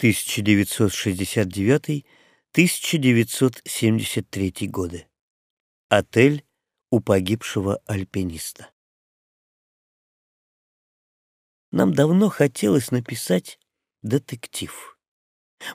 1969-1973 годы. Отель у погибшего альпиниста. Нам давно хотелось написать детектив.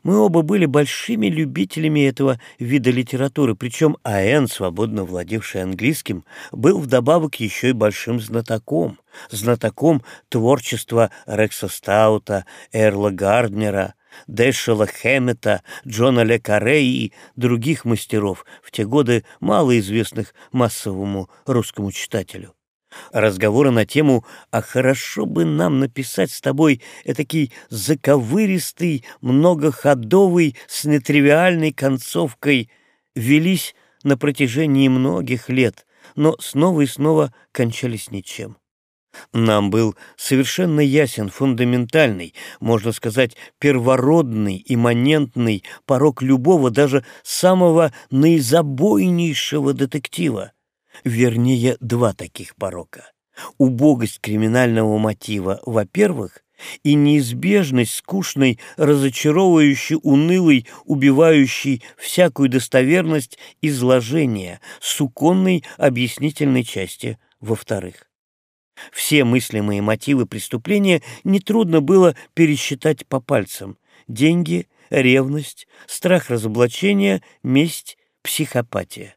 Мы оба были большими любителями этого вида литературы, причем А.Н., свободно владевший английским, был вдобавок еще и большим знатоком, знатоком творчества Рекса Стаута, Эрла Гарднера, Дэшела Хэммета, Джона Ле Карре и других мастеров, в те годы малоизвестных массовому русскому читателю. Разговоры на тему «А хорошо бы нам написать с тобой этакий заковыристый, многоходовый, с нетривиальной концовкой» велись на протяжении многих лет, но снова и снова кончались ничем. Нам был совершенно ясен фундаментальный, можно сказать, первородный, имманентный порог любого, даже самого наизабойнейшего детектива — вернее, два таких порока. Убогость криминального мотива, во-первых, и неизбежность скучной, разочаровывающей, унылой, убивающей всякую достоверность изложения суконной объяснительной части, во-вторых. Все мыслимые мотивы преступления нетрудно было пересчитать по пальцам. Деньги, ревность, страх разоблачения, месть, психопатия.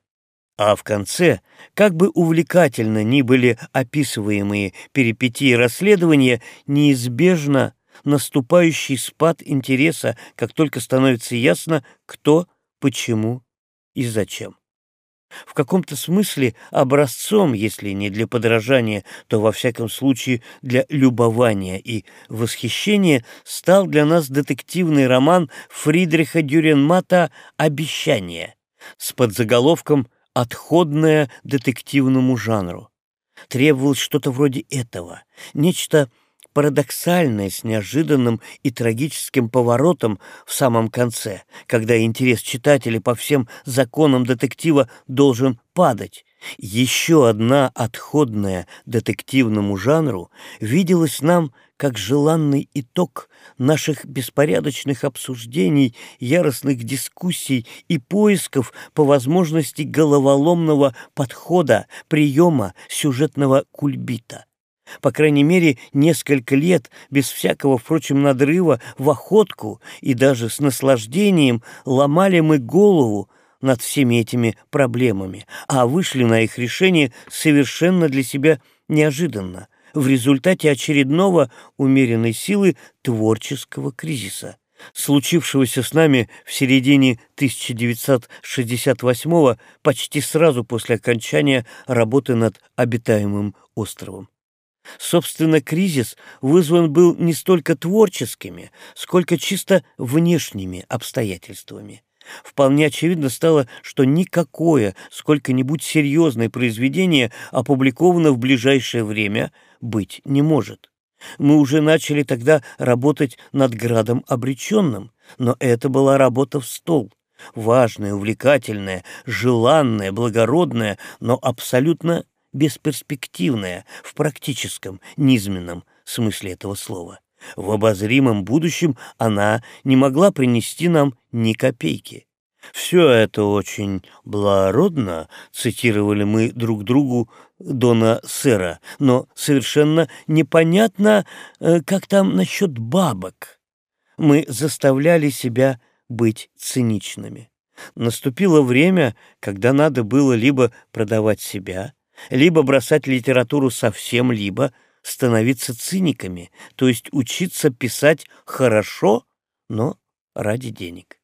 А в конце, как бы увлекательно ни были описываемые перипетии расследования, неизбежно наступающий спад интереса, как только становится ясно, кто, почему и зачем. В каком-то смысле образцом, если не для подражания, то во всяком случае для любования и восхищения, стал для нас детективный роман Фридриха Дюренмата «Обещание» с подзаголовком отходное детективному жанру. Требовалось что-то вроде этого, нечто парадоксальное с неожиданным и трагическим поворотом в самом конце, когда интерес читателя по всем законам детектива должен падать. Еще одна отходная детективному жанру виделась нам как желанный итог наших беспорядочных обсуждений, яростных дискуссий и поисков по возможности головоломного подхода, приема сюжетного кульбита. По крайней мере, несколько лет, без всякого, впрочем, надрыва, в охотку и даже с наслаждением ломали мы голову над всеми этими проблемами, а вышли на их решение совершенно для себя неожиданно, в результате очередного умеренной силы творческого кризиса, случившегося с нами в середине 1968 почти сразу после окончания работы над обитаемым островом. Собственно, кризис вызван был не столько творческими, сколько чисто внешними обстоятельствами. Вполне очевидно стало, что никакое сколько-нибудь серьезное произведение опубликовано в ближайшее время быть не может. Мы уже начали тогда работать над градом обреченным, но это была работа в стол. Важная, увлекательная, желанная, благородная, но абсолютно бесперспективная в практическом, низменном смысле этого слова. В обозримом будущем она не могла принести нам ни копейки. «Все это очень благородно», — цитировали мы друг другу Дона Сера, но совершенно непонятно, э, как там насчет бабок. Мы заставляли себя быть циничными. Наступило время, когда надо было либо продавать себя, либо бросать литературу совсем, либо становиться циниками, то есть учиться писать хорошо, но ради денег.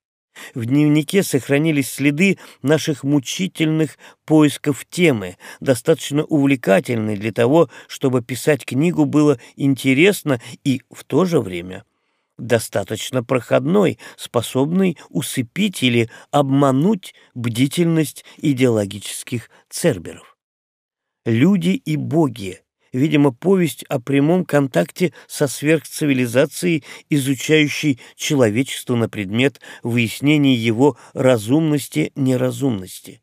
В дневнике сохранились следы наших мучительных поисков темы, достаточно увлекательной для того, чтобы писать книгу было интересно и в то же время достаточно проходной, способной усыпить или обмануть бдительность идеологических церберов. Люди и боги видимо, повесть о прямом контакте со сверхцивилизацией, изучающей человечество на предмет выяснения его разумности-неразумности.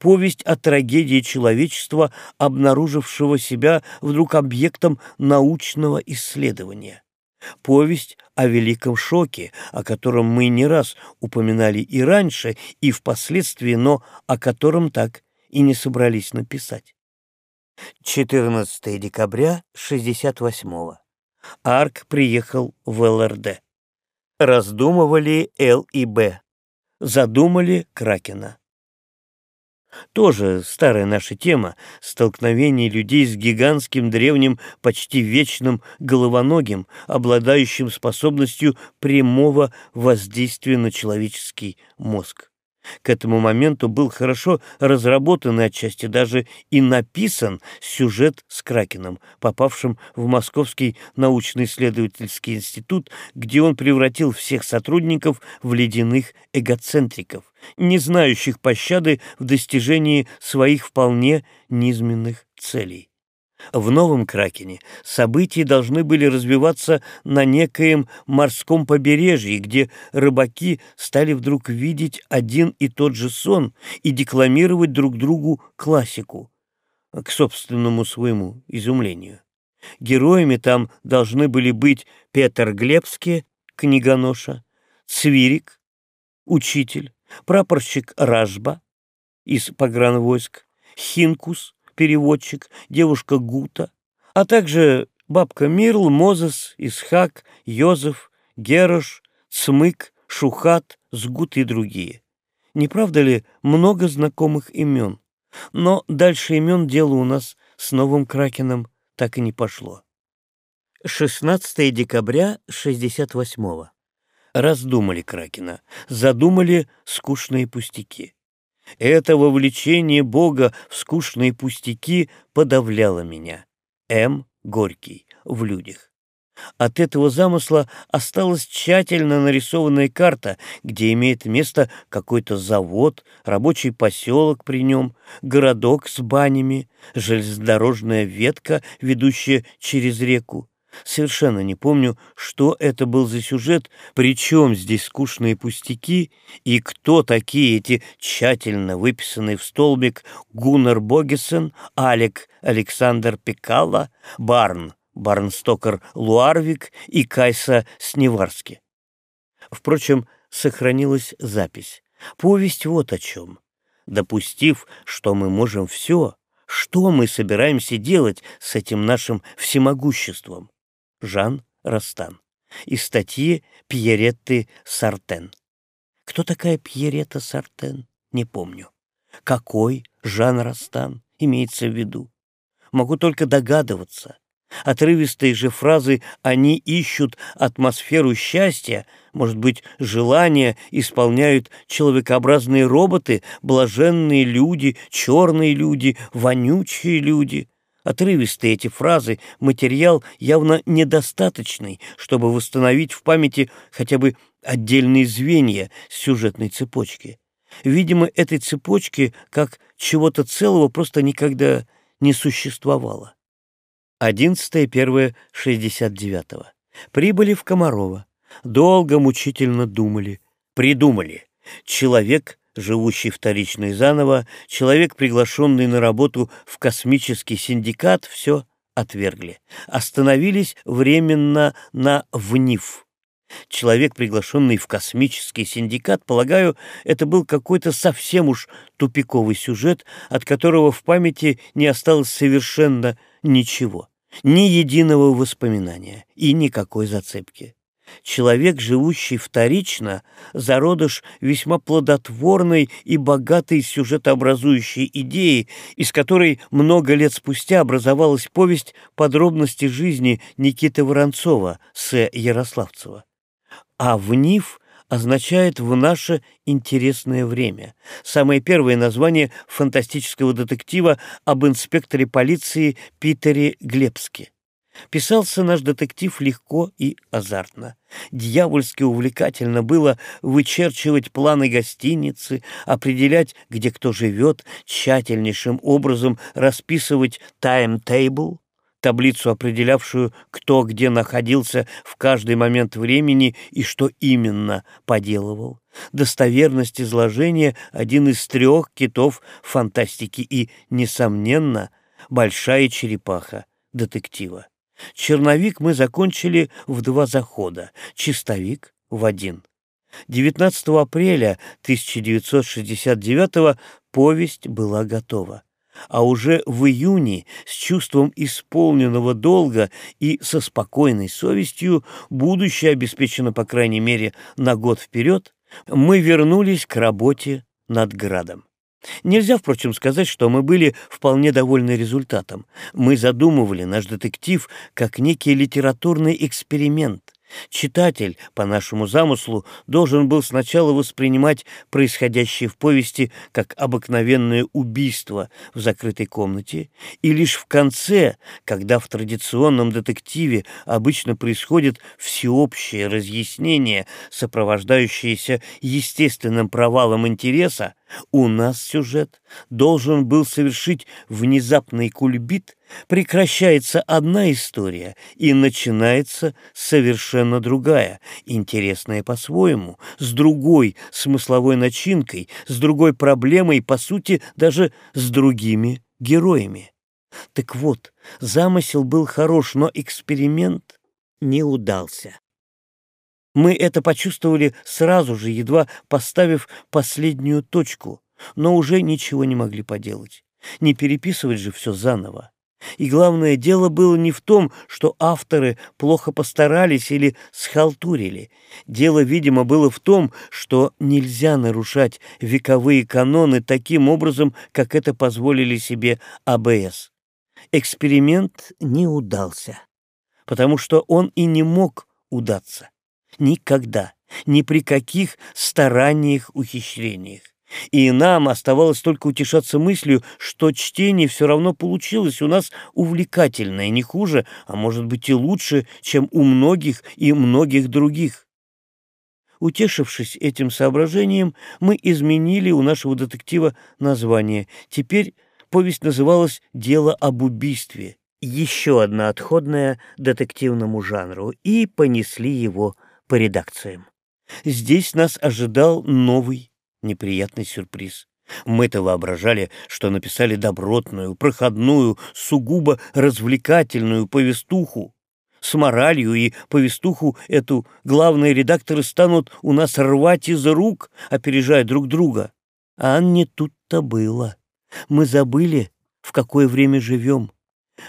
Повесть о трагедии человечества, обнаружившего себя вдруг объектом научного исследования. Повесть о великом шоке, о котором мы не раз упоминали и раньше, и впоследствии, но о котором так и не собрались написать. 14 декабря 68-го. Арк приехал в ЛРД. Раздумывали Л и Б. Задумали Кракена. Тоже старая наша тема — столкновение людей с гигантским древним, почти вечным головоногим, обладающим способностью прямого воздействия на человеческий мозг. К этому моменту был хорошо разработан и отчасти даже и написан сюжет с Кракеном, попавшим в Московский научно-исследовательский институт, где он превратил всех сотрудников в ледяных эгоцентриков, не знающих пощады в достижении своих вполне низменных целей. В новом Кракене события должны были развиваться на некоем морском побережье, где рыбаки стали вдруг видеть один и тот же сон и декламировать друг другу классику, к собственному своему изумлению. Героями там должны были быть Петр Глебский, книгоноша, Цвирик, учитель, прапорщик Ражба из погранвойск, Хинкус, переводчик, девушка Гута, а также бабка Мирл, Мозес, Исхак, Йозеф, Герош, Цмык, Шухат, Сгут и другие. Не правда ли много знакомых имен? Но дальше имен дело у нас с новым Кракеном так и не пошло. 16 декабря 68-го. Раздумали Кракена, задумали скучные пустяки. Это вовлечение Бога в скучные пустяки подавляло меня. М. Горький в людях. От этого замысла осталась тщательно нарисованная карта, где имеет место какой-то завод, рабочий поселок при нем, городок с банями, железнодорожная ветка, ведущая через реку. Совершенно не помню, что это был за сюжет, причем здесь скучные пустяки, и кто такие эти тщательно выписанные в столбик Гуннар Богесен, Алек Александр Пекала, Барн, Барнстокер Луарвик и Кайса Сневарски. Впрочем, сохранилась запись. Повесть вот о чем. Допустив, что мы можем все, что мы собираемся делать с этим нашим всемогуществом? Жан Растан. Из статьи Пьеретты Сартен. Кто такая Пьерета Сартен? Не помню. Какой Жан Растан имеется в виду? Могу только догадываться. Отрывистые же фразы «они ищут атмосферу счастья», может быть, желания исполняют человекообразные роботы, блаженные люди, черные люди, вонючие люди — Отрывистые эти фразы, материал явно недостаточный, чтобы восстановить в памяти хотя бы отдельные звенья сюжетной цепочки. Видимо, этой цепочки, как чего-то целого, просто никогда не существовало. 11.1.69. Прибыли в Комарова. Долго мучительно думали. Придумали. Человек живущий вторично и заново, человек, приглашенный на работу в космический синдикат, все отвергли. Остановились временно на ВНИФ. Человек, приглашенный в космический синдикат, полагаю, это был какой-то совсем уж тупиковый сюжет, от которого в памяти не осталось совершенно ничего, ни единого воспоминания и никакой зацепки. Человек, живущий вторично, зародыш весьма плодотворной и богатой сюжетообразующей идеи, из которой много лет спустя образовалась повесть «Подробности жизни» Никиты Воронцова с Ярославцева. А «внив» означает «в наше интересное время». Самое первое название фантастического детектива об инспекторе полиции Питере Глебске. Писался наш детектив легко и азартно. Дьявольски увлекательно было вычерчивать планы гостиницы, определять, где кто живет, тщательнейшим образом расписывать тайм-тейбл, таблицу, определявшую, кто где находился в каждый момент времени и что именно поделывал. Достоверность изложения — один из трех китов фантастики и, несомненно, большая черепаха детектива. Черновик мы закончили в два захода, чистовик — в один. 19 апреля 1969 повесть была готова а уже в июне с чувством исполненного долга и со спокойной совестью, будущее обеспечено, по крайней мере, на год вперед, мы вернулись к работе над градом. Нельзя, впрочем, сказать, что мы были вполне довольны результатом. Мы задумывали наш детектив как некий литературный эксперимент, Читатель, по нашему замыслу, должен был сначала воспринимать происходящее в повести как обыкновенное убийство в закрытой комнате, и лишь в конце, когда в традиционном детективе обычно происходит всеобщее разъяснение, сопровождающееся естественным провалом интереса, у нас сюжет должен был совершить внезапный кульбит, прекращается одна история и начинается совершенно другая, интересная по-своему, с другой смысловой начинкой, с другой проблемой, по сути, даже с другими героями. Так вот, замысел был хорош, но эксперимент не удался. Мы это почувствовали сразу же, едва поставив последнюю точку, но уже ничего не могли поделать. Не переписывать же все заново. И главное, дело было не в том, что авторы плохо постарались или схалтурили. Дело, видимо, было в том, что нельзя нарушать вековые каноны таким образом, как это позволили себе АБС. Эксперимент не удался, потому что он и не мог удаться. Никогда, ни при каких стараниях, ухищрениях. И нам оставалось только утешаться мыслью, что чтение все равно получилось у нас увлекательное, не хуже, а может быть и лучше, чем у многих и многих других. Утешившись этим соображением, мы изменили у нашего детектива название. Теперь повесть называлась «Дело об убийстве», еще одна отходная детективному жанру, и понесли его по редакциям. Здесь нас ожидал новый неприятный сюрприз. Мы-то воображали, что написали добротную, проходную, сугубо развлекательную повестуху. С моралью и повестуху эту главные редакторы станут у нас рвать из рук, опережая друг друга. А не тут-то было. Мы забыли, в какое время живем.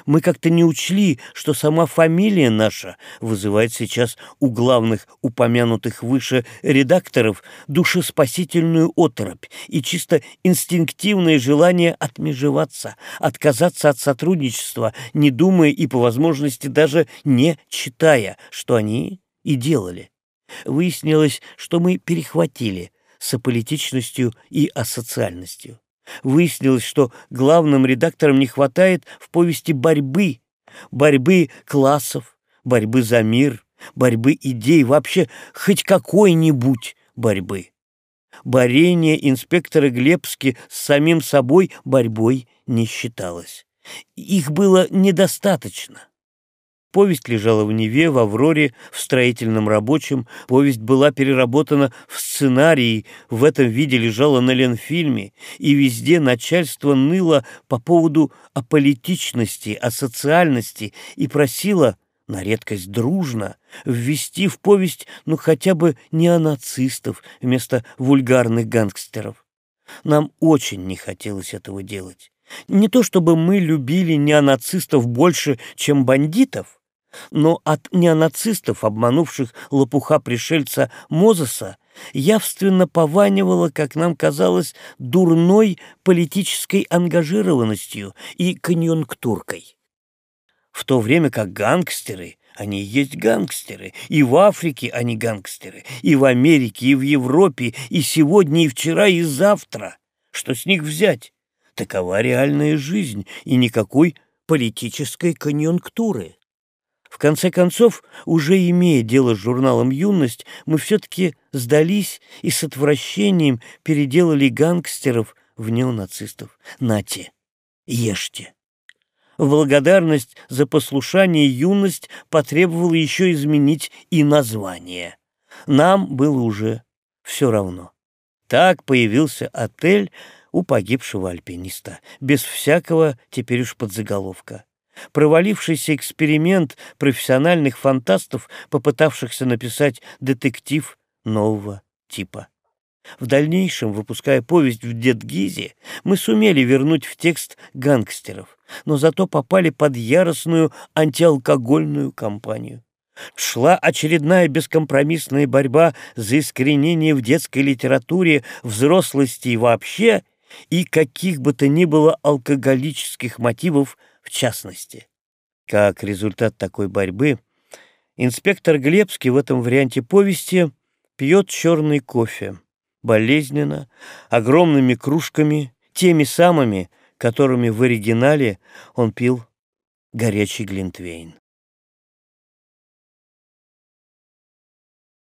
Мы как-то не учли, что сама фамилия наша вызывает сейчас у главных упомянутых выше редакторов душеспасительную оторопь и чисто инстинктивное желание отмежеваться, отказаться от сотрудничества, не думая и по возможности даже не читая, что они и делали. Выяснилось, что мы перехватили с аполитичностью и асоциальностью. Выяснилось, что главным редакторам не хватает в повести борьбы, борьбы классов, борьбы за мир, борьбы идей, вообще хоть какой-нибудь борьбы. Борение инспектора Глебски с самим собой борьбой не считалось. Их было недостаточно. Повесть лежала в Неве, в Авроре, в строительном рабочем. Повесть была переработана в сценарии, в этом виде лежала на Ленфильме, и везде начальство ныло по поводу аполитичности, асоциальности и просило, на редкость дружно, ввести в повесть ну хотя бы неонацистов вместо вульгарных гангстеров. Нам очень не хотелось этого делать. Не то чтобы мы любили неонацистов больше, чем бандитов, но от неонацистов, обманувших лопуха-пришельца Мозеса, явственно пованивало, как нам казалось, дурной политической ангажированностью и конъюнктуркой. В то время как гангстеры, они есть гангстеры, и в Африке они гангстеры, и в Америке, и в Европе, и сегодня, и вчера, и завтра. Что с них взять? Такова реальная жизнь, и никакой политической конъюнктуры. В конце концов, уже имея дело с журналом «Юность», мы все-таки сдались и с отвращением переделали гангстеров в неонацистов. Нате, ешьте. В благодарность за послушание юность потребовала еще изменить и название. Нам было уже все равно. Так появился отель у погибшего альпиниста, без всякого теперь уж подзаголовка. провалившийся эксперимент профессиональных фантастов, попытавшихся написать детектив нового типа. В дальнейшем, выпуская повесть в Дедгизе, мы сумели вернуть в текст гангстеров, но зато попали под яростную антиалкогольную кампанию. Шла очередная бескомпромиссная борьба за искоренение в детской литературе взрослости и вообще, и каких бы то ни было алкоголических мотивов в частности. Как результат такой борьбы, инспектор Глебский в этом варианте повести пьет черный кофе, болезненно, огромными кружками, теми самыми, которыми в оригинале он пил горячий глинтвейн.